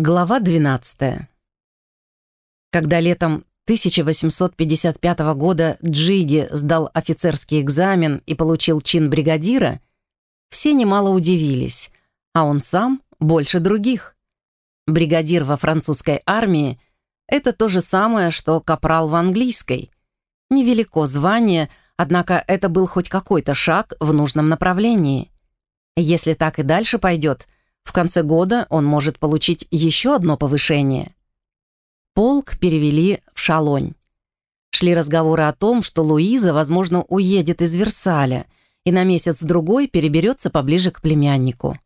Глава 12. Когда летом 1855 года Джиги сдал офицерский экзамен и получил чин бригадира, все немало удивились, а он сам больше других. Бригадир во французской армии — это то же самое, что капрал в английской. Невелико звание, однако это был хоть какой-то шаг в нужном направлении. Если так и дальше пойдет — в конце года он может получить еще одно повышение. Полк перевели в Шалонь. Шли разговоры о том, что Луиза, возможно, уедет из Версаля и на месяц-другой переберется поближе к племяннику.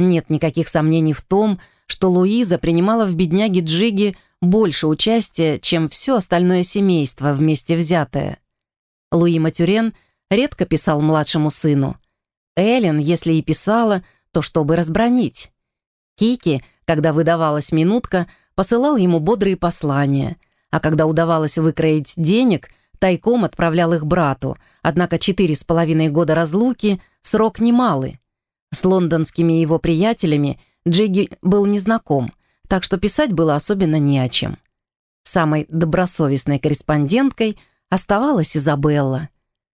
Нет никаких сомнений в том, что Луиза принимала в бедняге Джиги больше участия, чем все остальное семейство вместе взятое. Луи Матюрен редко писал младшему сыну. Эллен, если и писала, то чтобы разбронить. Кики, когда выдавалась минутка, посылал ему бодрые послания, а когда удавалось выкроить денег, тайком отправлял их брату, однако четыре с половиной года разлуки — срок немалый. С лондонскими его приятелями Джиги был незнаком, так что писать было особенно не о чем. Самой добросовестной корреспонденткой оставалась Изабелла.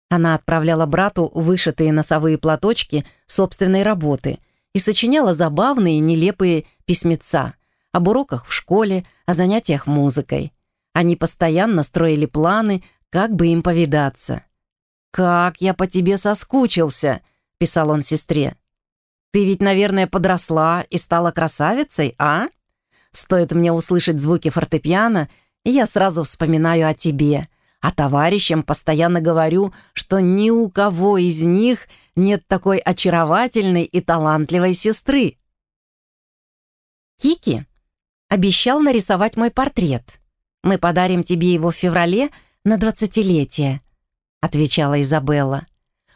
Она отправляла брату вышитые носовые платочки собственной работы и сочиняла забавные нелепые письмеца об уроках в школе, о занятиях музыкой. Они постоянно строили планы, как бы им повидаться. «Как я по тебе соскучился!» — писал он сестре. «Ты ведь, наверное, подросла и стала красавицей, а? Стоит мне услышать звуки фортепиано, и я сразу вспоминаю о тебе, а товарищам постоянно говорю, что ни у кого из них нет такой очаровательной и талантливой сестры. Кики обещал нарисовать мой портрет. Мы подарим тебе его в феврале на двадцатилетие, отвечала Изабелла.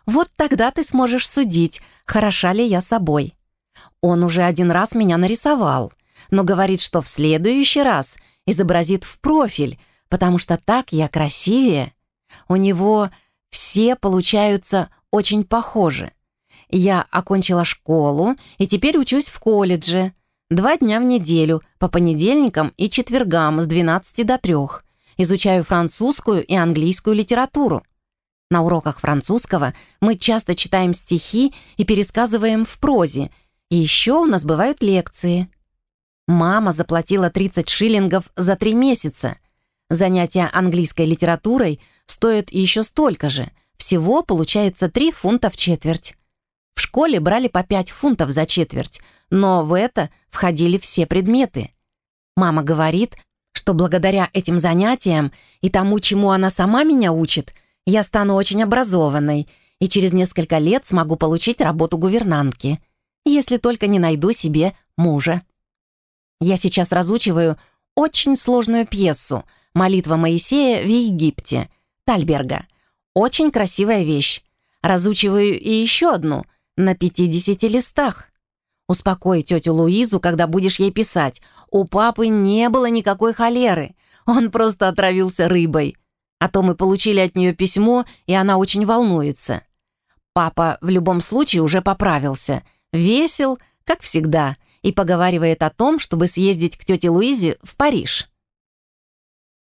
Вот тогда ты сможешь судить, хороша ли я собой. Он уже один раз меня нарисовал, но говорит, что в следующий раз изобразит в профиль, потому что так я красивее. У него все получаются очень похожи. Я окончила школу и теперь учусь в колледже. Два дня в неделю, по понедельникам и четвергам с 12 до 3. Изучаю французскую и английскую литературу. На уроках французского мы часто читаем стихи и пересказываем в прозе. И еще у нас бывают лекции. Мама заплатила 30 шиллингов за три месяца. Занятия английской литературой стоят еще столько же – всего получается 3 фунта в четверть. В школе брали по 5 фунтов за четверть, но в это входили все предметы. Мама говорит, что благодаря этим занятиям и тому, чему она сама меня учит, я стану очень образованной и через несколько лет смогу получить работу гувернантки, если только не найду себе мужа. Я сейчас разучиваю очень сложную пьесу «Молитва Моисея в Египте» Тальберга. Очень красивая вещь. Разучиваю и еще одну на 50 листах. Успокой тетю Луизу, когда будешь ей писать. У папы не было никакой холеры. Он просто отравился рыбой. А то мы получили от нее письмо, и она очень волнуется. Папа в любом случае уже поправился. Весел, как всегда, и поговаривает о том, чтобы съездить к тете Луизе в Париж.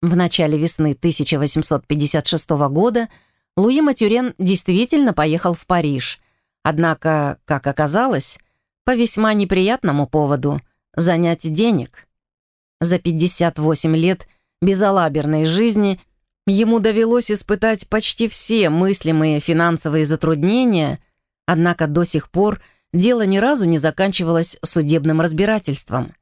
В начале весны 1856 года Луи Матюрен действительно поехал в Париж. Однако, как оказалось, по весьма неприятному поводу – занять денег. За 58 лет безалаберной жизни ему довелось испытать почти все мыслимые финансовые затруднения, однако до сих пор дело ни разу не заканчивалось судебным разбирательством.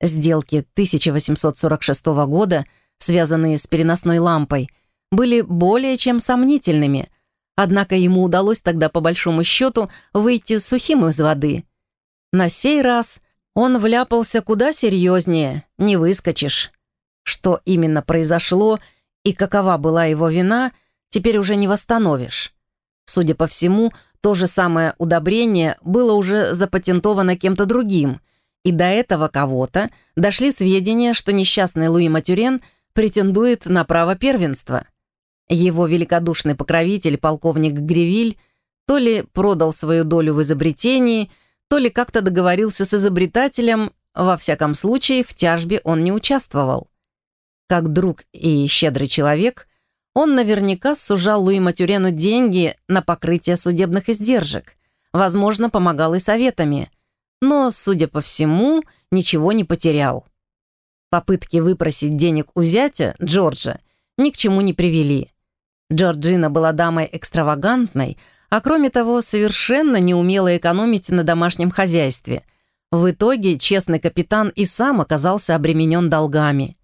Сделки 1846 года, связанные с переносной лампой – были более чем сомнительными, однако ему удалось тогда по большому счету выйти сухим из воды. На сей раз он вляпался куда серьезнее, не выскочишь. Что именно произошло и какова была его вина, теперь уже не восстановишь. Судя по всему, то же самое удобрение было уже запатентовано кем-то другим, и до этого кого-то дошли сведения, что несчастный Луи Матюрен претендует на право первенства. Его великодушный покровитель, полковник Гревиль, то ли продал свою долю в изобретении, то ли как-то договорился с изобретателем, во всяком случае, в тяжбе он не участвовал. Как друг и щедрый человек, он наверняка сужал Луи Матюрену деньги на покрытие судебных издержек, возможно, помогал и советами, но, судя по всему, ничего не потерял. Попытки выпросить денег у зятя, Джорджа, ни к чему не привели. Джорджина была дамой экстравагантной, а кроме того, совершенно не умела экономить на домашнем хозяйстве. В итоге честный капитан и сам оказался обременен долгами.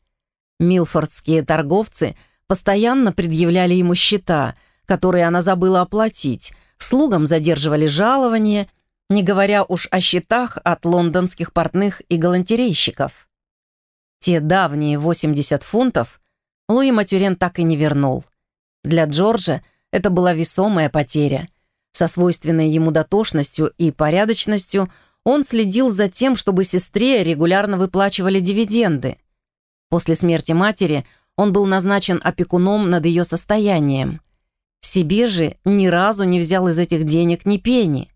Милфордские торговцы постоянно предъявляли ему счета, которые она забыла оплатить, слугам задерживали жалования, не говоря уж о счетах от лондонских портных и галантерейщиков. Те давние 80 фунтов Луи Матюрен так и не вернул. Для Джорджа это была весомая потеря – со свойственной ему дотошностью и порядочностью он следил за тем, чтобы сестре регулярно выплачивали дивиденды. После смерти матери он был назначен опекуном над ее состоянием. Себе же ни разу не взял из этих денег ни пени.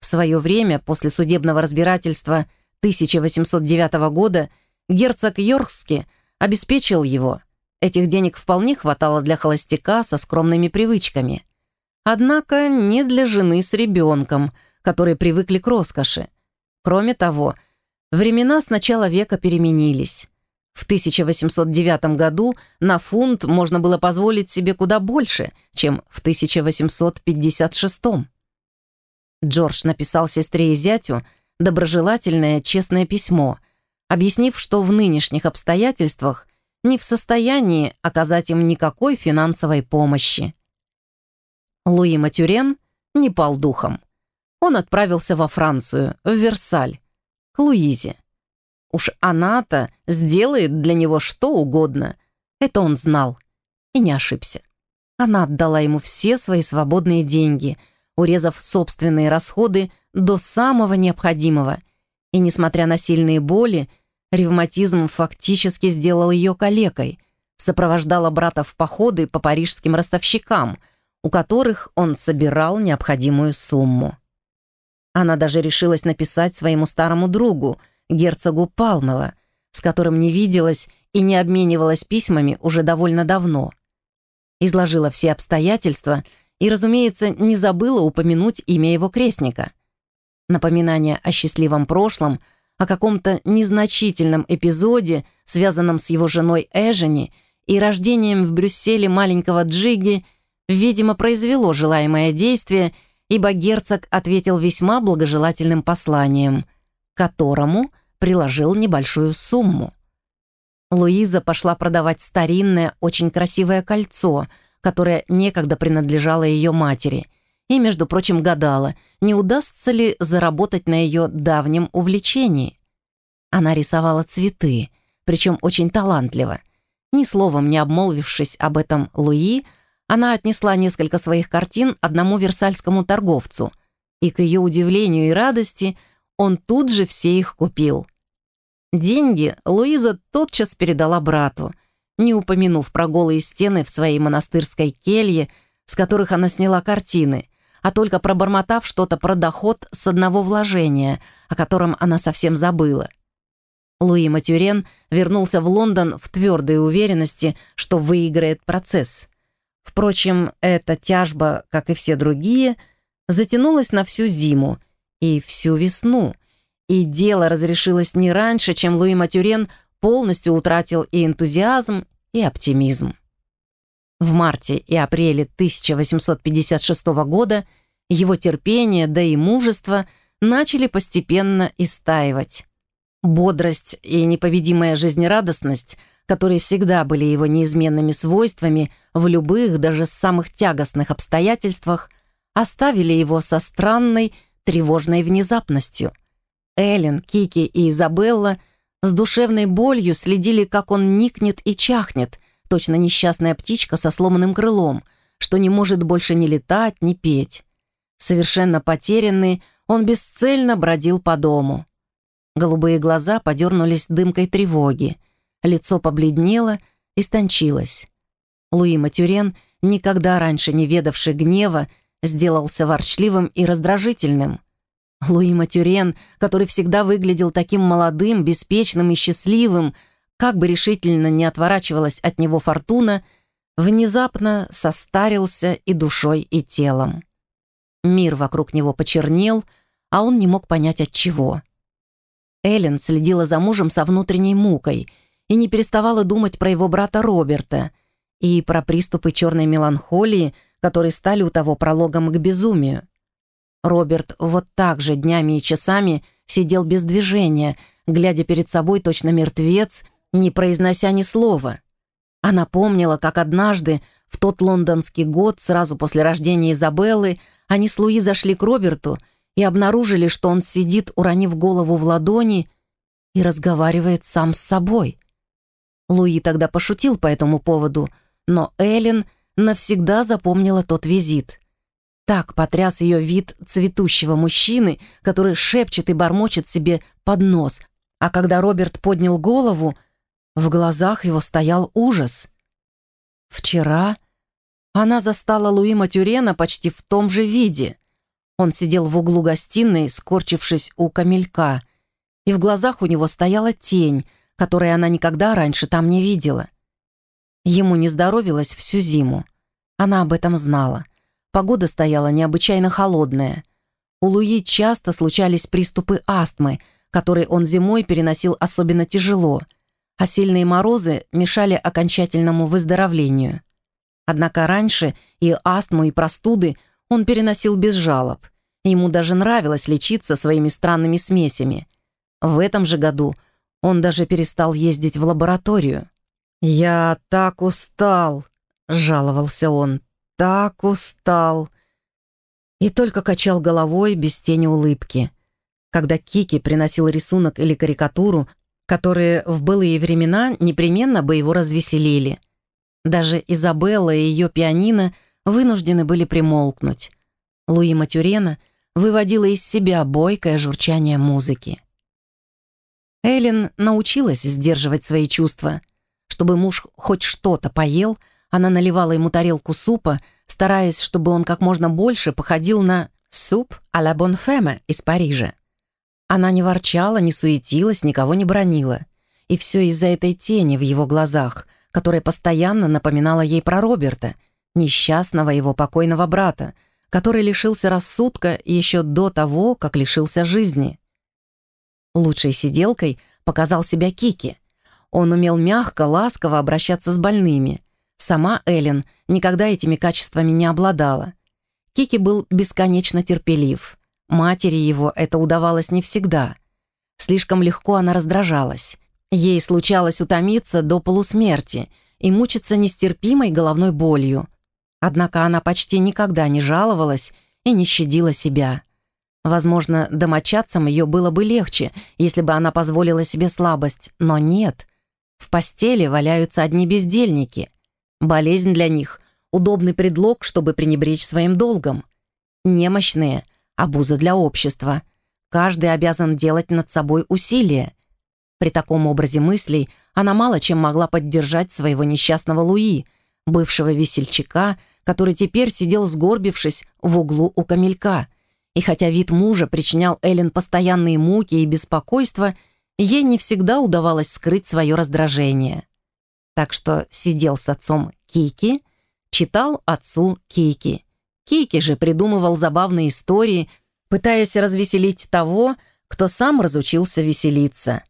В свое время, после судебного разбирательства 1809 года, герцог Йоркский обеспечил его. Этих денег вполне хватало для холостяка со скромными привычками. Однако не для жены с ребенком, которые привыкли к роскоши. Кроме того, времена с начала века переменились. В 1809 году на фунт можно было позволить себе куда больше, чем в 1856. Джордж написал сестре и зятю доброжелательное честное письмо, объяснив, что в нынешних обстоятельствах не в состоянии оказать им никакой финансовой помощи. Луи Матюрен не пал духом. Он отправился во Францию, в Версаль, к Луизе. Уж она-то сделает для него что угодно. Это он знал и не ошибся. Она отдала ему все свои свободные деньги, урезав собственные расходы до самого необходимого. И, несмотря на сильные боли, ревматизм фактически сделал ее калекой, сопровождала брата в походы по парижским ростовщикам – у которых он собирал необходимую сумму. Она даже решилась написать своему старому другу, герцогу Палмела, с которым не виделась и не обменивалась письмами уже довольно давно. Изложила все обстоятельства и, разумеется, не забыла упомянуть имя его крестника. Напоминание о счастливом прошлом, о каком-то незначительном эпизоде, связанном с его женой Эжени и рождением в Брюсселе маленького Джиги – видимо, произвело желаемое действие, ибо герцог ответил весьма благожелательным посланием, которому приложил небольшую сумму. Луиза пошла продавать старинное, очень красивое кольцо, которое некогда принадлежало ее матери, и, между прочим, гадала, не удастся ли заработать на ее давнем увлечении. Она рисовала цветы, причем очень талантливо. Ни словом не обмолвившись об этом Луи, она отнесла несколько своих картин одному версальскому торговцу, и, к ее удивлению и радости, он тут же все их купил. Деньги Луиза тотчас передала брату, не упомянув про голые стены в своей монастырской келье, с которых она сняла картины, а только пробормотав что-то про доход с одного вложения, о котором она совсем забыла. Луи Матюрен вернулся в Лондон в твердой уверенности, что выиграет процесс. Впрочем, эта тяжба, как и все другие, затянулась на всю зиму и всю весну, и дело разрешилось не раньше, чем Луи Матюрен полностью утратил и энтузиазм, и оптимизм. В марте и апреле 1856 года его терпение, да и мужество начали постепенно истаивать. Бодрость и непобедимая жизнерадостность – которые всегда были его неизменными свойствами в любых, даже самых тягостных обстоятельствах, оставили его со странной, тревожной внезапностью. Эллен, Кики и Изабелла с душевной болью следили, как он никнет и чахнет, точно несчастная птичка со сломанным крылом, что не может больше ни летать, ни петь. Совершенно потерянный, он бесцельно бродил по дому. Голубые глаза подернулись дымкой тревоги — лицо побледнело, истончилось. Луи Матюрен, никогда раньше не ведавший гнева, сделался ворчливым и раздражительным. Луи Матюрен, который всегда выглядел таким молодым, беспечным и счастливым, как бы решительно не отворачивалась от него фортуна, внезапно состарился и душой, и телом. Мир вокруг него почернел, а он не мог понять от чего. Эллен следила за мужем со внутренней мукой и не переставала думать про его брата Роберта и про приступы черной меланхолии, которые стали у того прологом к безумию. Роберт вот так же днями и часами сидел без движения, глядя перед собой точно мертвец, не произнося ни слова. Она помнила, как однажды, в тот лондонский год, сразу после рождения Изабеллы, они с Луи зашли к Роберту и обнаружили, что он сидит, уронив голову в ладони, и разговаривает сам с собой. Луи тогда пошутил по этому поводу, но Эллен навсегда запомнила тот визит. Так потряс ее вид цветущего мужчины, который шепчет и бормочет себе под нос, а когда Роберт поднял голову, в глазах его стоял ужас. Вчера она застала Луи Матюрена почти в том же виде. Он сидел в углу гостиной, скорчившись у камелька, и в глазах у него стояла тень, которой она никогда раньше там не видела. Ему не здоровилось всю зиму. Она об этом знала. Погода стояла необычайно холодная. У Луи часто случались приступы астмы, которые он зимой переносил особенно тяжело, а сильные морозы мешали окончательному выздоровлению. Однако раньше и астму, и простуды он переносил без жалоб. Ему даже нравилось лечиться своими странными смесями. В этом же году он даже перестал ездить в лабораторию. «Я так устал», — жаловался он, — «так устал». И только качал головой без тени улыбки. Когда Кики приносил рисунок или карикатуру, которые в былые времена непременно бы его развеселили — даже Изабелла и ее пианино вынуждены были примолкнуть. Луи Матюрена выводила из себя бойкое журчание музыки. Эллен научилась сдерживать свои чувства. Чтобы муж хоть что-то поел, она наливала ему тарелку супа, стараясь, чтобы он как можно больше походил на суп а ла бонфеме из Парижа. Она не ворчала, не суетилась, никого не бронила. И все из-за этой тени в его глазах — которая постоянно напоминала ей про Роберта, несчастного его покойного брата, который лишился рассудка еще до того, как лишился жизни. Лучшей сиделкой показал себя Кики. Он умел мягко, ласково обращаться с больными. Сама Эллен никогда этими качествами не обладала. Кики был бесконечно терпелив. Матери его это удавалось не всегда. Слишком легко она раздражалась. Ей случалось утомиться до полусмерти и мучиться нестерпимой головной болью. Однако она почти никогда не жаловалась и не щадила себя. Возможно, домочадцам ее было бы легче, если бы она позволила себе слабость, но нет. В постели валяются одни бездельники. Болезнь для них — удобный предлог, чтобы пренебречь своим долгом. Немощные — обуза для общества. Каждый обязан делать над собой усилия. При таком образе мыслей она мало чем могла поддержать своего несчастного Луи, бывшего весельчака, который теперь сидел сгорбившись в углу у камелька. И хотя вид мужа причинял Эллен постоянные муки и беспокойство, ей не всегда удавалось скрыть свое раздражение. Так что сидел с отцом Кики, читал отцу Кики. Кики же придумывал забавные истории, пытаясь развеселить того, кто сам разучился веселиться.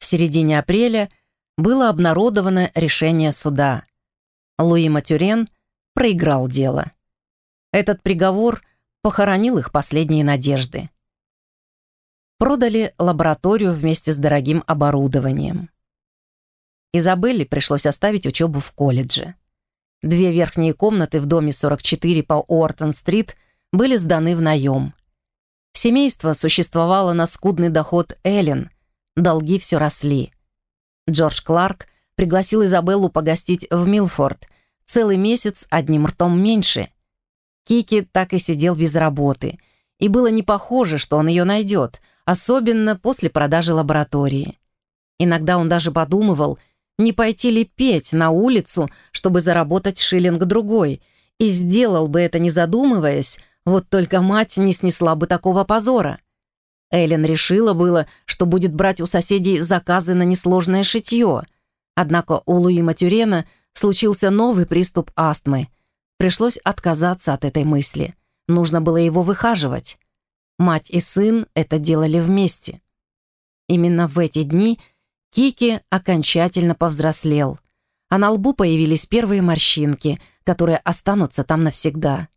В середине апреля было обнародовано решение суда. Луи Матюрен проиграл дело. Этот приговор похоронил их последние надежды. Продали лабораторию вместе с дорогим оборудованием. Изабелле пришлось оставить учебу в колледже. Две верхние комнаты в доме 44 по Уортон-стрит были сданы в наем. Семейство существовало на скудный доход Эллен, Долги все росли. Джордж Кларк пригласил Изабеллу погостить в Милфорд. Целый месяц одним ртом меньше. Кики так и сидел без работы. И было не похоже, что он ее найдет, особенно после продажи лаборатории. Иногда он даже подумывал, не пойти ли петь на улицу, чтобы заработать шиллинг-другой, и сделал бы это, не задумываясь, вот только мать не снесла бы такого позора. Эллен решила было, что будет брать у соседей заказы на несложное шитье. Однако у Луи Матюрена случился новый приступ астмы. Пришлось отказаться от этой мысли. Нужно было его выхаживать. Мать и сын это делали вместе. Именно в эти дни Кики окончательно повзрослел, а на лбу появились первые морщинки, которые останутся там навсегда.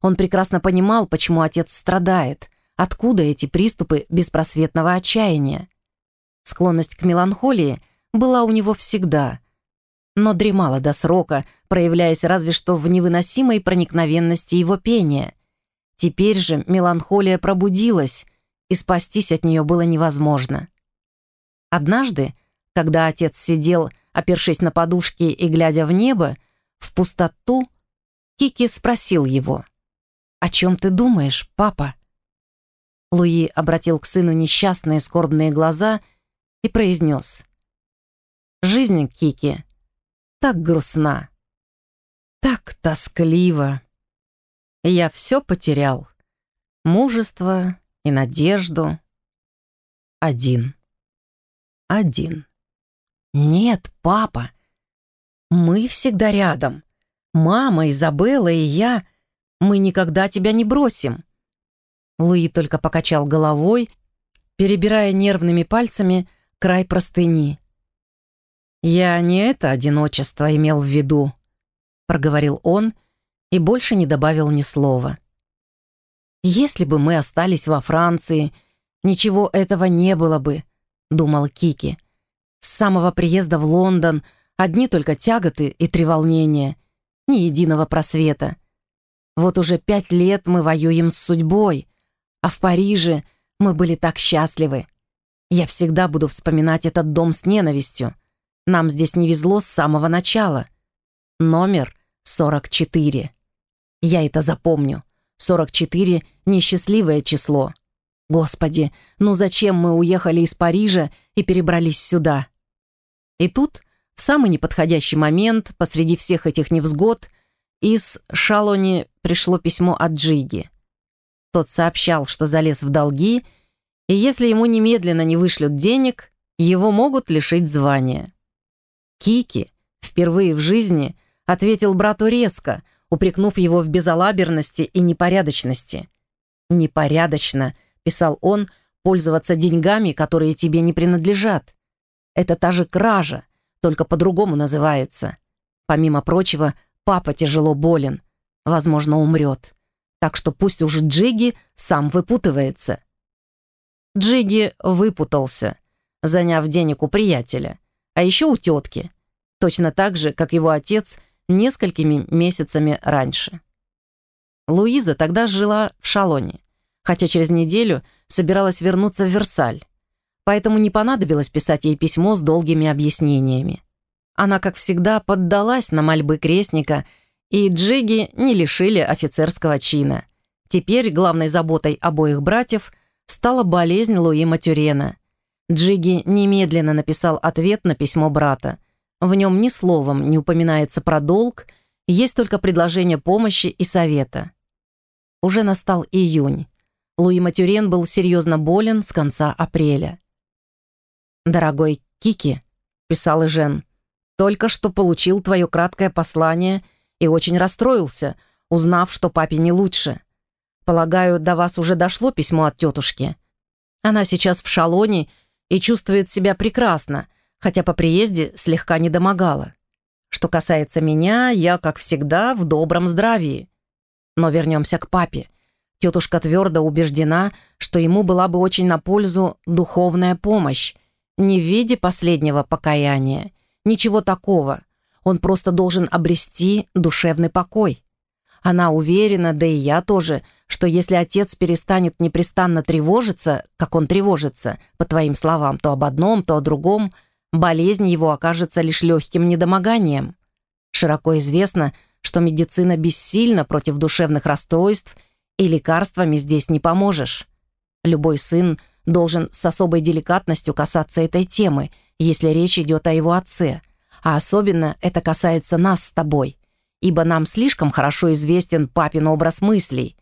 Он прекрасно понимал, почему отец страдает, откуда эти приступы беспросветного отчаяния. Склонность к меланхолии была у него всегда, но дремала до срока, проявляясь разве что в невыносимой проникновенности его пения. Теперь же меланхолия пробудилась, и спастись от нее было невозможно. Однажды, когда отец сидел, опершись на подушке и глядя в небо, в пустоту, Кики спросил его, «О чем ты думаешь, папа?» Луи обратил к сыну несчастные скорбные глаза и произнес, «Жизнь, Кики, так грустна, так тоскливо. Я все потерял, мужество и надежду. Один» один. «Нет, папа, мы всегда рядом. Мама, Изабелла и я. Мы никогда тебя не бросим». Луи только покачал головой, перебирая нервными пальцами край простыни. «Я не это одиночество имел в виду», — проговорил он и больше не добавил ни слова. «Если бы мы остались во Франции, ничего этого не было бы», — думал Кики. «С самого приезда в Лондон одни только тяготы и треволнения, ни единого просвета. Вот уже пять лет мы воюем с судьбой, а в Париже мы были так счастливы. Я всегда буду вспоминать этот дом с ненавистью. Нам здесь не везло с самого начала. Номер 44. Я это запомню. 44 — несчастливое число. Господи, ну зачем мы уехали из Парижа и перебрались сюда? И тут, в самый неподходящий момент, посреди всех этих невзгод, из Шалони пришло письмо от Джиги. Тот сообщал, что залез в долги, и если ему немедленно не вышлют денег, его могут лишить звания. Кики впервые в жизни ответил брату резко, упрекнув его в безалаберности и непорядочности. Непорядочно — писал он, пользоваться деньгами, которые тебе не принадлежат. Это та же кража, только по-другому называется. Помимо прочего, папа тяжело болен, возможно, умрет. Так что пусть уже Джиги сам выпутывается. Джиги выпутался, заняв денег у приятеля, а еще у тетки, точно так же, как его отец несколькими месяцами раньше. Луиза тогда жила в Шалоне хотя через неделю собиралась вернуться в Версаль. Поэтому не понадобилось писать ей письмо с долгими объяснениями. Она, как всегда, поддалась на мольбы крестника, и Джиги не лишили офицерского чина. Теперь главной заботой обоих братьев стала болезнь Луи Матюрена. Джиги немедленно написал ответ на письмо брата. В нем ни словом не упоминается про долг, есть только предложение помощи и совета. Уже настал июнь. Луи Матюрен был серьезно болен с конца апреля. «Дорогой Кики», — писал Жен, «только что получил твое краткое послание и очень расстроился, узнав, что папе не лучше. Полагаю, до вас уже дошло письмо от тетушки. Она сейчас в шалоне и чувствует себя прекрасно, хотя по приезде слегка недомогала. Что касается меня, я, как всегда, в добром здравии. Но вернемся к папе. Тетушка твердо убеждена, что ему была бы очень на пользу духовная помощь, не в виде последнего покаяния, ничего такого. Он просто должен обрести душевный покой. Она уверена, да и я тоже, что если отец перестанет непрестанно тревожиться, как он тревожится, по твоим словам, то об одном, то о другом, болезнь его окажется лишь легким недомоганием. Широко известно, что медицина бессильна против душевных расстройств и лекарствами здесь не поможешь. Любой сын должен с особой деликатностью касаться этой темы, если речь идет о его отце. А особенно это касается нас с тобой, ибо нам слишком хорошо известен папин образ мыслей.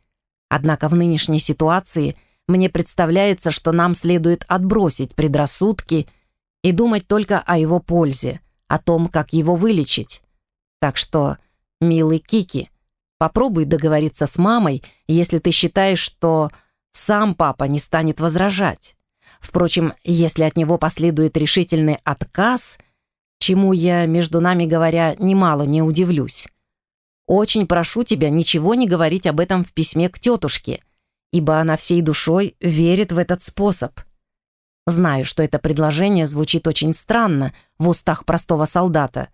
Однако в нынешней ситуации мне представляется, что нам следует отбросить предрассудки и думать только о его пользе, о том, как его вылечить. Так что, милый Кики, попробуй договориться с мамой, если ты считаешь, что сам папа не станет возражать. Впрочем, если от него последует решительный отказ, чему я, между нами говоря, немало не удивлюсь. Очень прошу тебя ничего не говорить об этом в письме к тетушке, ибо она всей душой верит в этот способ. Знаю, что это предложение звучит очень странно в устах простого солдата,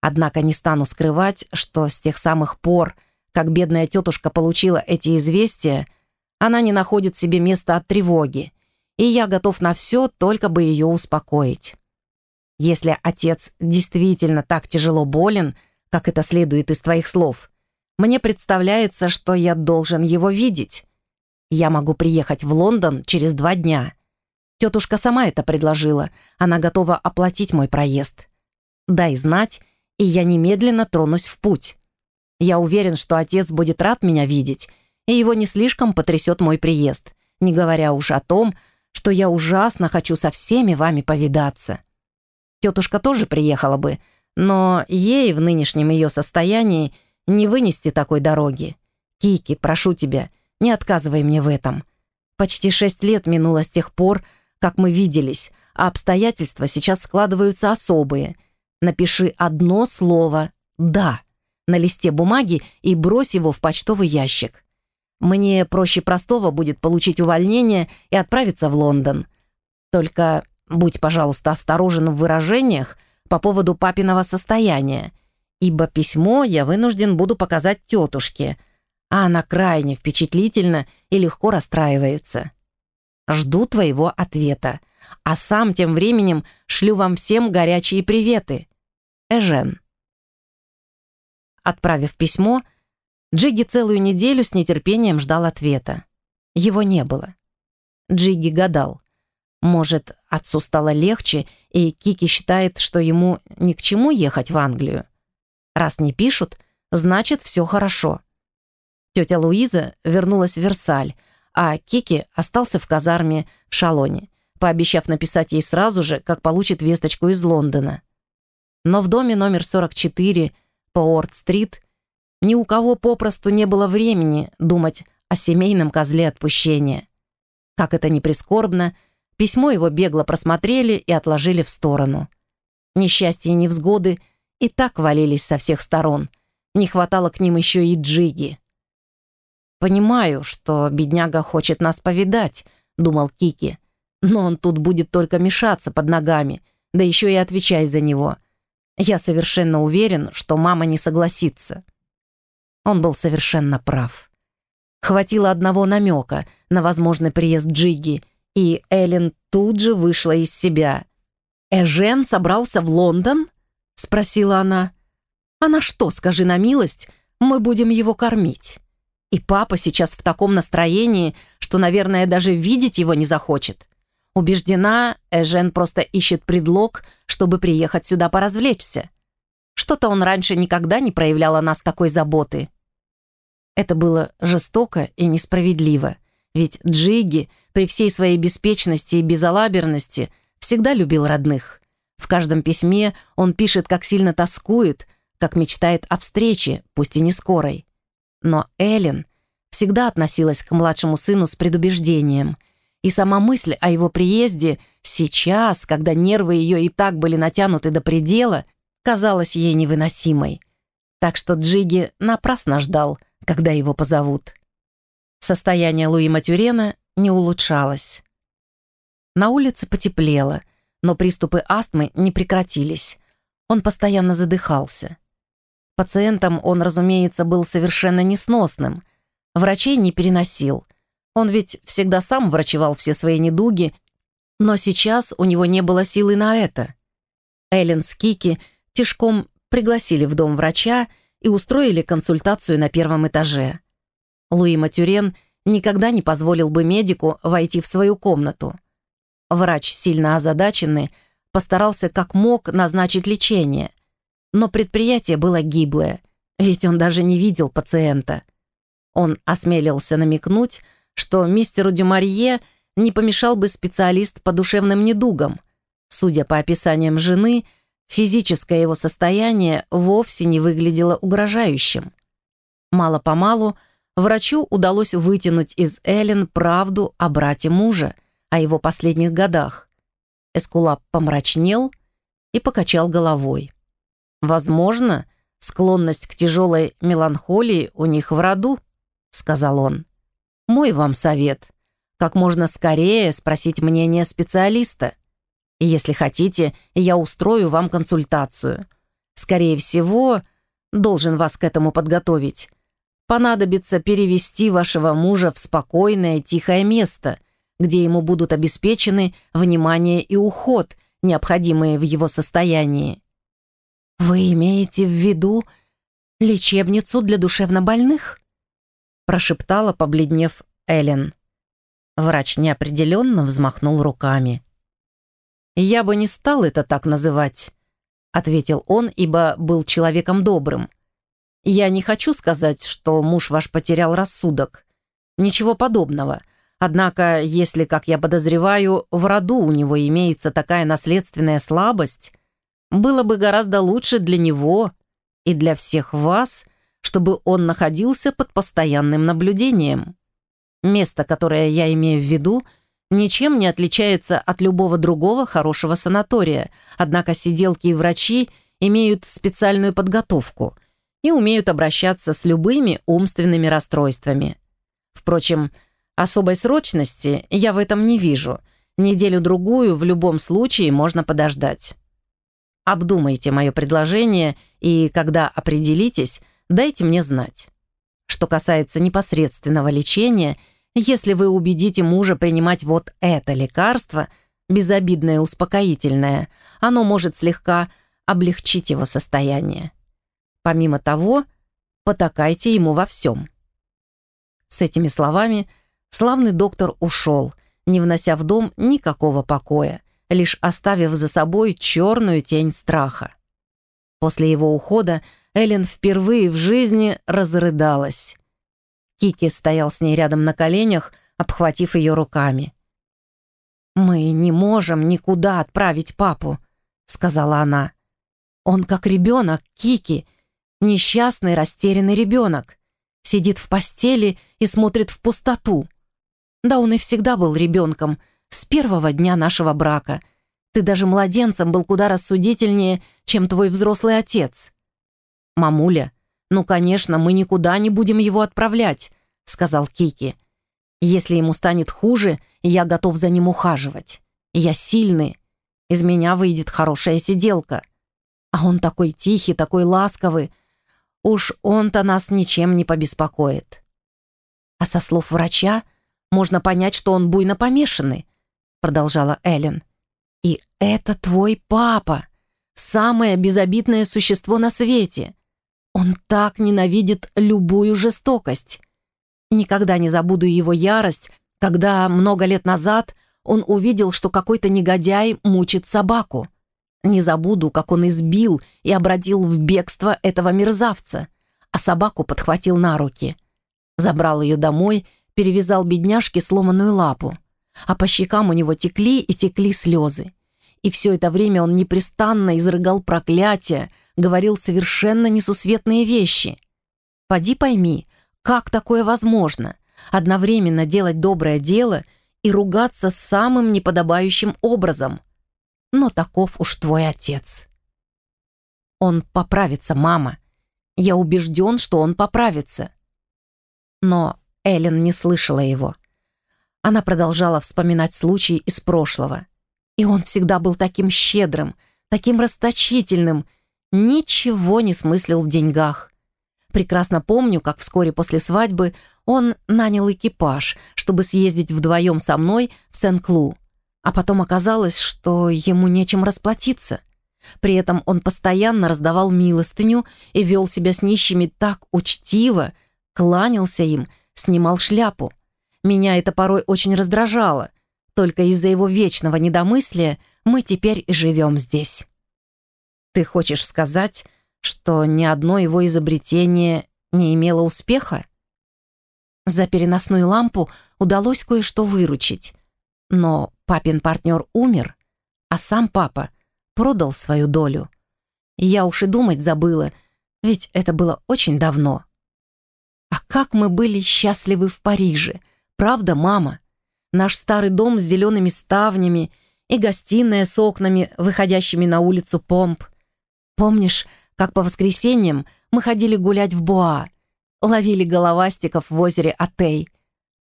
однако не стану скрывать, что с тех самых пор, как бедная тетушка получила эти известия, она не находит себе места от тревоги, и я готов на все, только бы ее успокоить. Если отец действительно так тяжело болен, как это следует из твоих слов, мне представляется, что я должен его видеть. Я могу приехать в Лондон через два дня. Тетушка сама это предложила. Она готова оплатить мой проезд. Дай знать, и я немедленно тронусь в путь. Я уверен, что отец будет рад меня видеть, и его не слишком потрясет мой приезд, не говоря уж о том, что я ужасно хочу со всеми вами повидаться. Тетушка тоже приехала бы, но ей в нынешнем ее состоянии не вынести такой дороги. Кики, прошу тебя, не отказывай мне в этом. Почти шесть лет минуло с тех пор, как мы виделись, а обстоятельства сейчас складываются особые. Напиши одно слово «да» на листе бумаги и брось его в почтовый ящик. Мне проще простого будет получить увольнение и отправиться в Лондон. Только будь, пожалуйста, осторожен в выражениях по поводу папиного состояния, ибо письмо я вынужден буду показать тетушке, а она крайне впечатлительна и легко расстраивается. Жду твоего ответа, а сам тем временем шлю вам всем горячие приветы. Эжен. Отправив письмо, Джиги целую неделю с нетерпением ждал ответа. Его не было. Джиги гадал. Может, отцу стало легче, и Кики считает, что ему ни к чему ехать в Англию. Раз не пишут, значит, все хорошо. Тетя Луиза вернулась в Версаль, а Кики остался в казарме в Шалоне, пообещав написать ей сразу же, как получит весточку из Лондона. Но в доме номер 44 по Орд-стрит ни у кого попросту не было времени думать о семейном козле отпущения. Как это ни прискорбно, письмо его бегло просмотрели и отложили в сторону. Несчастья и невзгоды и так валились со всех сторон. Не хватало к ним еще и джиги. «Понимаю, что бедняга хочет нас повидать», — думал Кики. «Но он тут будет только мешаться под ногами, да еще и отвечай за него. Я совершенно уверен, что мама не согласится». Он был совершенно прав. Хватило одного намека на возможный приезд Джиги, и Эллен тут же вышла из себя. «Эжен собрался в Лондон?» — спросила она. «А на что, скажи на милость, мы будем его кормить?» И папа сейчас в таком настроении, что, наверное, даже видеть его не захочет. Убеждена, Эжен просто ищет предлог, чтобы приехать сюда поразвлечься. Что-то он раньше никогда не проявлял о нас такой заботы. Это было жестоко и несправедливо, ведь Джиги при всей своей беспечности и безалаберности всегда любил родных. В каждом письме он пишет, как сильно тоскует, как мечтает о встрече, пусть и не скорой. Но Эллен всегда относилась к младшему сыну с предубеждением, и сама мысль о его приезде сейчас, когда нервы ее и так были натянуты до предела, казалась ей невыносимой. Так что Джиги напрасно ждал, когда его позовут. Состояние Луи Матюрена не улучшалось. На улице потеплело, но приступы астмы не прекратились. Он постоянно задыхался. Пациентом он, разумеется, был совершенно несносным. Врачей не переносил. Он ведь всегда сам врачевал все свои недуги, но сейчас у него не было силы на это. Эллен с Кики тишком пригласили в дом врача и устроили консультацию на первом этаже. Луи Матюрен никогда не позволил бы медику войти в свою комнату. Врач, сильно озадаченный, постарался как мог назначить лечение, но предприятие было гиблое, ведь он даже не видел пациента. Он осмелился намекнуть, что мистеру Дюмарье не помешал бы специалист по душевным недугам. Судя по описаниям жены, физическое его состояние вовсе не выглядело угрожающим. Мало-помалу врачу удалось вытянуть из Эллен правду о брате мужа, о его последних годах. Эскулап помрачнел и покачал головой. «Возможно, склонность к тяжелой меланхолии у них в роду», — сказал он. «Мой вам совет — как можно скорее спросить мнение специалиста. Если хотите, я устрою вам консультацию. Скорее всего, должен вас к этому подготовить. Понадобится перевести вашего мужа в спокойное, тихое место, где ему будут обеспечены внимание и уход, необходимые в его состоянии. «Вы имеете в виду лечебницу для душевнобольных?» Прошептала, побледнев Эллен. Врач неопределенно взмахнул руками. «Я бы не стал это так называть», — ответил он, ибо был человеком добрым. «Я не хочу сказать, что муж ваш потерял рассудок. Ничего подобного. Однако, если, как я подозреваю, в роду у него имеется такая наследственная слабость, было бы гораздо лучше для него и для всех вас, чтобы он находился под постоянным наблюдением. Место, которое я имею в виду, ничем не отличается от любого другого хорошего санатория, однако сиделки и врачи имеют специальную подготовку и умеют обращаться с любыми умственными расстройствами. Впрочем, особой срочности я в этом не вижу. Неделю-другую в любом случае можно подождать. Обдумайте мое предложение, и когда определитесь, дайте мне знать. Что касается непосредственного лечения, если вы убедите мужа принимать вот это лекарство, безобидное успокоительное, оно может слегка облегчить его состояние. Помимо того, потакайте ему во всем. С этими словами славный доктор ушел, не внося в дом никакого покоя, лишь оставив за собой черную тень страха. После его ухода Эллен впервые в жизни разрыдалась. Кики стоял с ней рядом на коленях, обхватив ее руками. «Мы не можем никуда отправить папу», — сказала она. «Он как ребенок, Кики, несчастный, растерянный ребенок, сидит в постели и смотрит в пустоту. Да он и всегда был ребенком, с первого дня нашего брака. Ты даже младенцем был куда рассудительнее, чем твой взрослый отец». «Мамуля, ну, конечно, мы никуда не будем его отправлять», — сказал Кики. «Если ему станет хуже, я готов за ним ухаживать. Я сильный. Из меня выйдет хорошая сиделка. А он такой тихий, такой ласковый. Уж он-то нас ничем не побеспокоит». А со слов врача можно понять, что он буйно помешанный, продолжала Эллен. «И это твой папа, самое безобидное существо на свете. Он так ненавидит любую жестокость. Никогда не забуду его ярость, когда много лет назад он увидел, что какой-то негодяй мучит собаку. Не забуду, как он избил и обратил в бегство этого мерзавца, а собаку подхватил на руки. Забрал ее домой, перевязал бедняжке сломанную лапу а по щекам у него текли и текли слезы. И все это время он непрестанно изрыгал проклятия, говорил совершенно несусветные вещи. Поди пойми, как такое возможно? Одновременно делать доброе дело и ругаться самым неподобающим образом. Но таков уж твой отец. Он поправится, мама. Я убежден, что он поправится. Но Эллен не слышала его. Она продолжала вспоминать случаи из прошлого. И он всегда был таким щедрым, таким расточительным, ничего не смыслил в деньгах. Прекрасно помню, как вскоре после свадьбы он нанял экипаж, чтобы съездить вдвоем со мной в Сен-Клу. А потом оказалось, что ему нечем расплатиться. При этом он постоянно раздавал милостыню и вел себя с нищими так учтиво, кланялся им, снимал шляпу. Меня это порой очень раздражало. Только из-за его вечного недомыслия мы теперь и живем здесь. Ты хочешь сказать, что ни одно его изобретение не имело успеха? За переносную лампу удалось кое-что выручить. Но папин партнер умер, а сам папа продал свою долю. Я уж и думать забыла, ведь это было очень давно. А как мы были счастливы в Париже, правда, мама? Наш старый дом с зелеными ставнями и гостиная с окнами, выходящими на улицу Помп. Помнишь, как по воскресеньям мы ходили гулять в Буа, ловили головастиков в озере Атей,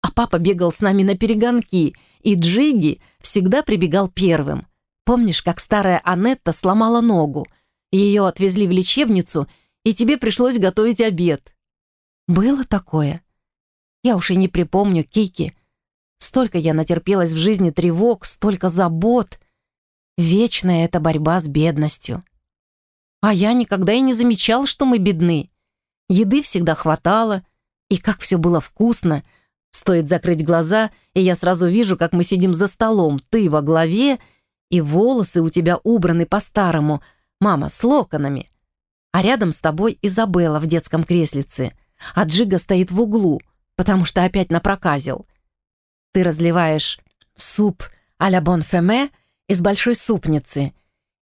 а папа бегал с нами на перегонки, и Джиги всегда прибегал первым. Помнишь, как старая Анетта сломала ногу? Ее отвезли в лечебницу, и тебе пришлось готовить обед. Было такое? Я уж и не припомню, Кики. Столько я натерпелась в жизни тревог, столько забот. Вечная эта борьба с бедностью. А я никогда и не замечал, что мы бедны. Еды всегда хватало, и как все было вкусно — Стоит закрыть глаза, и я сразу вижу, как мы сидим за столом, ты во главе, и волосы у тебя убраны по-старому, мама, с локонами. А рядом с тобой Изабелла в детском креслице, а Джига стоит в углу, потому что опять напроказил. Ты разливаешь суп а-ля бонфеме из большой супницы,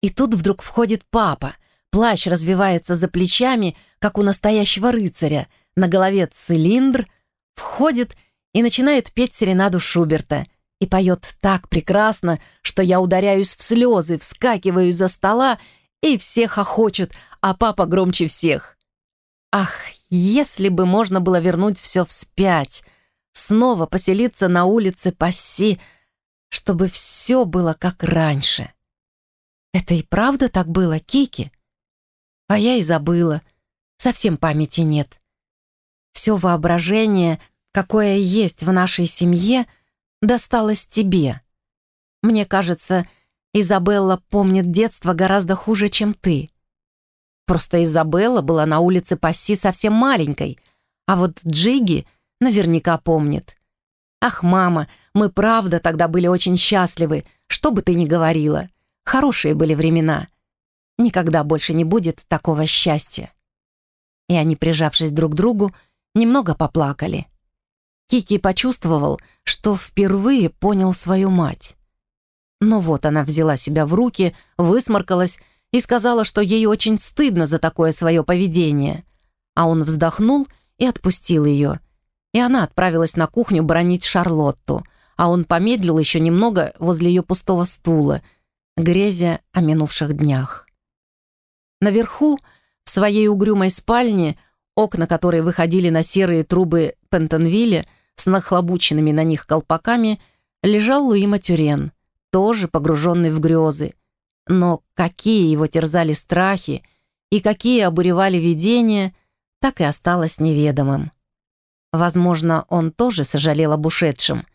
и тут вдруг входит папа, плащ развивается за плечами, как у настоящего рыцаря, на голове цилиндр, входит и начинает петь серенаду Шуберта. И поет так прекрасно, что я ударяюсь в слезы, вскакиваю из-за стола, и все хохочут, а папа громче всех. Ах, если бы можно было вернуть все вспять, снова поселиться на улице Пасси, чтобы все было как раньше. Это и правда так было, Кики? А я и забыла. Совсем памяти нет. Все воображение — какое есть в нашей семье, досталось тебе. Мне кажется, Изабелла помнит детство гораздо хуже, чем ты. Просто Изабелла была на улице Пасси совсем маленькой, а вот Джиги наверняка помнит. Ах, мама, мы правда тогда были очень счастливы, что бы ты ни говорила. Хорошие были времена. Никогда больше не будет такого счастья. И они, прижавшись друг к другу, немного поплакали. Кики почувствовал, что впервые понял свою мать. Но вот она взяла себя в руки, высморкалась и сказала, что ей очень стыдно за такое свое поведение. А он вздохнул и отпустил ее. И она отправилась на кухню бронить Шарлотту, а он помедлил еще немного возле ее пустого стула, грезя о минувших днях. Наверху, в своей угрюмой спальне, окна которой выходили на серые трубы Пентонвилле с нахлобученными на них колпаками, лежал Луи Матюрен, тоже погруженный в грезы. Но какие его терзали страхи и какие обуревали видения, так и осталось неведомым. Возможно, он тоже сожалел об ушедшем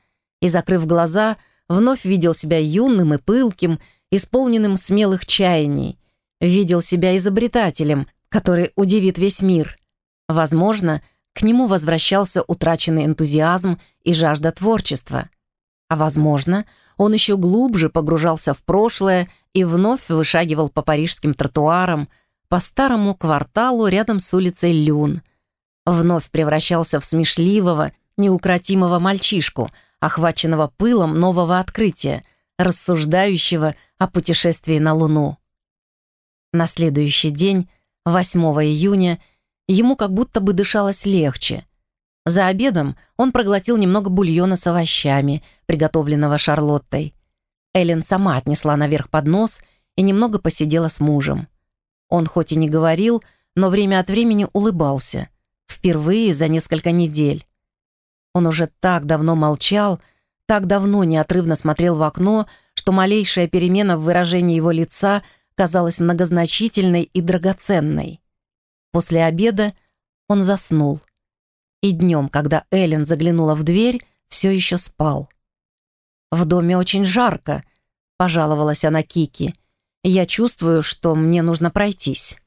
и, закрыв глаза, вновь видел себя юным и пылким, исполненным смелых чаяний, видел себя изобретателем, который удивит весь мир, Возможно, к нему возвращался утраченный энтузиазм и жажда творчества. А возможно, он еще глубже погружался в прошлое и вновь вышагивал по парижским тротуарам, по старому кварталу рядом с улицей Люн. Вновь превращался в смешливого, неукротимого мальчишку, охваченного пылом нового открытия, рассуждающего о путешествии на Луну. На следующий день, 8 июня, Ему как будто бы дышалось легче. За обедом он проглотил немного бульона с овощами, приготовленного Шарлоттой. Эллен сама отнесла наверх поднос и немного посидела с мужем. Он хоть и не говорил, но время от времени улыбался. Впервые за несколько недель. Он уже так давно молчал, так давно неотрывно смотрел в окно, что малейшая перемена в выражении его лица казалась многозначительной и драгоценной. После обеда он заснул. И днем, когда Эллен заглянула в дверь, все еще спал. «В доме очень жарко», — пожаловалась она Кики. «Я чувствую, что мне нужно пройтись.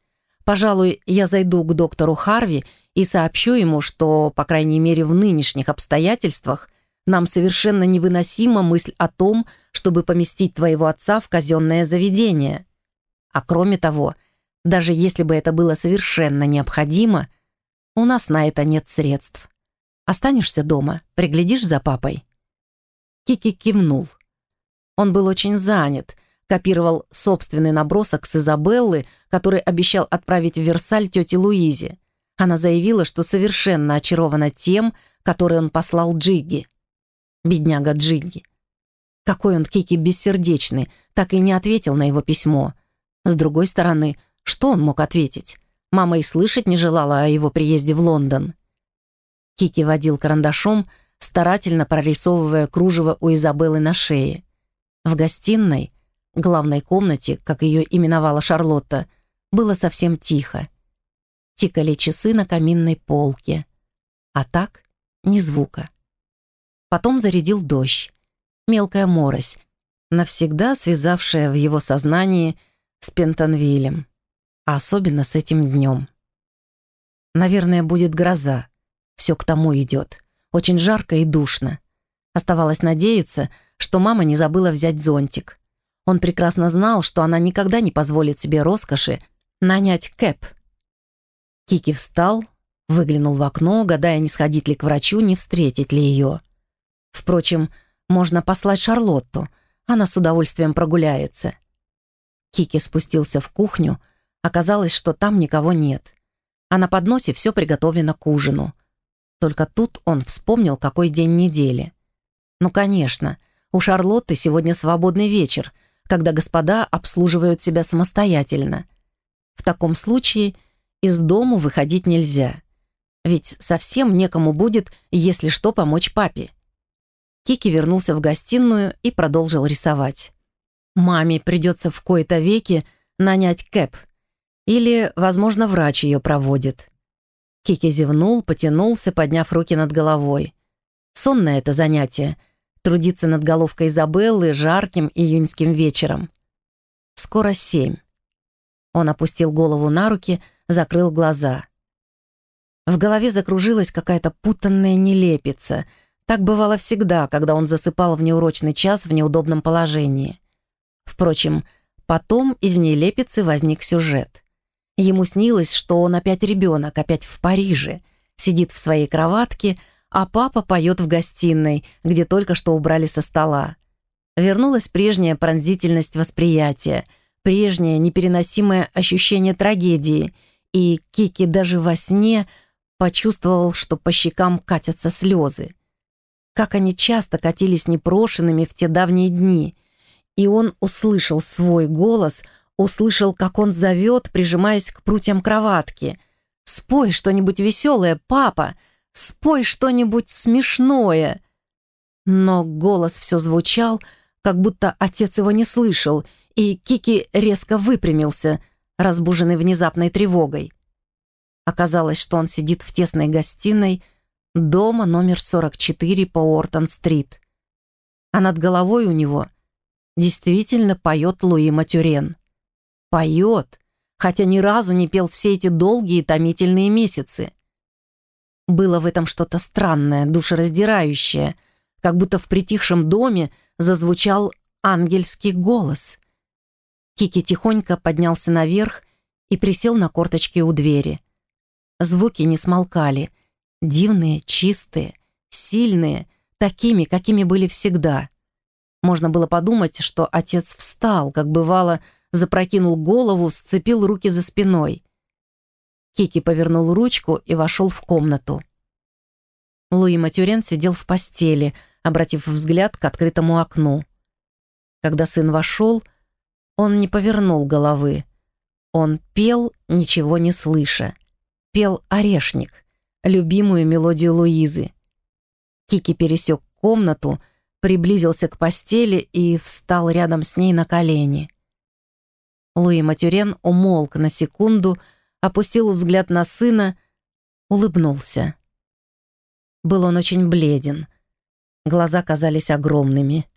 Пожалуй, я зайду к доктору Харви и сообщу ему, что, по крайней мере, в нынешних обстоятельствах нам совершенно невыносима мысль о том, чтобы поместить твоего отца в казенное заведение. А кроме того, даже если бы это было совершенно необходимо, у нас на это нет средств. Останешься дома, приглядишь за папой?» Кики кивнул. Он был очень занят, копировал собственный набросок с Изабеллы, который обещал отправить в Версаль тете Луизе. Она заявила, что совершенно очарована тем, который он послал Джигги. Бедняга Джигги. Какой он Кики бессердечный, так и не ответил на его письмо. С другой стороны, что он мог ответить? Мама и слышать не желала о его приезде в Лондон. Кики водил карандашом, старательно прорисовывая кружево у Изабеллы на шее. В гостиной, главной комнате, как ее именовала Шарлотта, было совсем тихо. Тикали часы на каминной полке. А так ни звука. Потом зарядил дождь. Мелкая морось, навсегда связавшая в его сознании с Пентонвилем, а особенно с этим днем. Наверное, будет гроза. Все к тому идет. Очень жарко и душно. Оставалось надеяться, что мама не забыла взять зонтик. Он прекрасно знал, что она никогда не позволит себе роскоши нанять кэп. Кики встал, выглянул в окно, гадая, не сходить ли к врачу, не встретить ли ее. Впрочем, можно послать Шарлотту, она с удовольствием прогуляется. Кики спустился в кухню, оказалось, что там никого нет. А на подносе все приготовлено к ужину. Только тут он вспомнил, какой день недели. Ну, конечно, у Шарлотты сегодня свободный вечер, когда господа обслуживают себя самостоятельно. В таком случае из дому выходить нельзя. Ведь совсем некому будет, если что, помочь папе. Кики вернулся в гостиную и продолжил рисовать. Маме придется в кои-то веки нанять кэп. Или, возможно, врач ее проводит. Кики зевнул, потянулся, подняв руки над головой. Сонное это занятие — трудиться над головкой Изабеллы жарким июньским вечером. Скоро семь. Он опустил голову на руки, закрыл глаза. В голове закружилась какая-то путанная нелепица. Так бывало всегда, когда он засыпал в неурочный час в неудобном положении. Впрочем, потом из нелепицы возник сюжет. Ему снилось, что он опять ребенок, опять в Париже, сидит в своей кроватке, а папа поет в гостиной, где только что убрали со стола. Вернулась прежняя пронзительность восприятия, прежнее непереносимое ощущение трагедии, и Кики даже во сне почувствовал, что по щекам катятся слезы. Как они часто катились непрошенными в те давние дни, и он услышал свой голос, услышал, как он зовет, прижимаясь к прутьям кроватки. «Спой что-нибудь веселое, папа!» Спой что-нибудь смешное!» Но голос все звучал, как будто отец его не слышал, и Кики резко выпрямился, разбуженный внезапной тревогой. Оказалось, что он сидит в тесной гостиной дома номер 44 по Ортон-стрит. А над головой у него действительно поет Луи Матюрен. Поет, хотя ни разу не пел все эти долгие томительные месяцы. Было в этом что-то странное, душераздирающее, как будто в притихшем доме зазвучал ангельский голос. Кики тихонько поднялся наверх и присел на корточки у двери. Звуки не смолкали, дивные, чистые, сильные, такими, какими были всегда. Можно было подумать, что отец встал, как бывало, запрокинул голову, сцепил руки за спиной. Кики повернул ручку и вошел в комнату. Луи Матюрен сидел в постели, обратив взгляд к открытому окну. Когда сын вошел, он не повернул головы. Он пел, ничего не слыша. Пел «Орешник», любимую мелодию Луизы. Кики пересек комнату, приблизился к постели и встал рядом с ней на колени. Луи Матюрен умолк на секунду, опустил взгляд на сына, улыбнулся. Был он очень бледен. Глаза казались огромными.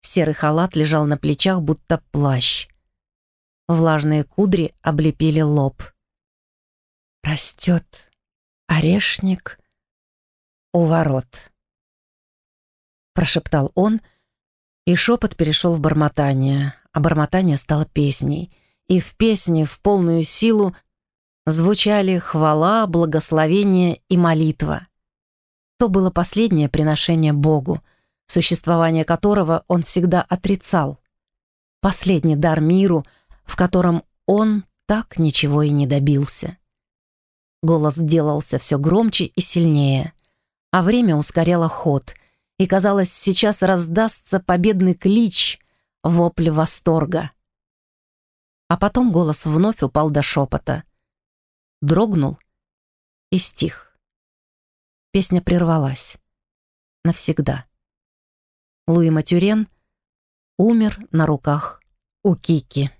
Серый халат лежал на плечах, будто плащ. Влажные кудри облепили лоб. «Растет орешник у ворот», — прошептал он, и шепот перешел в бормотание, а бормотание стало песней, и в песне в полную силу звучали хвала, благословение и молитва. То было последнее приношение Богу, существование которого он всегда отрицал. Последний дар миру, в котором он так ничего и не добился. Голос делался все громче и сильнее, а время ускоряло ход, и, казалось, сейчас раздастся победный клич, вопль восторга. А потом голос вновь упал до шепота. Дрогнул и стих. Песня прервалась. Навсегда. Луи Матюрен умер на руках у Кики.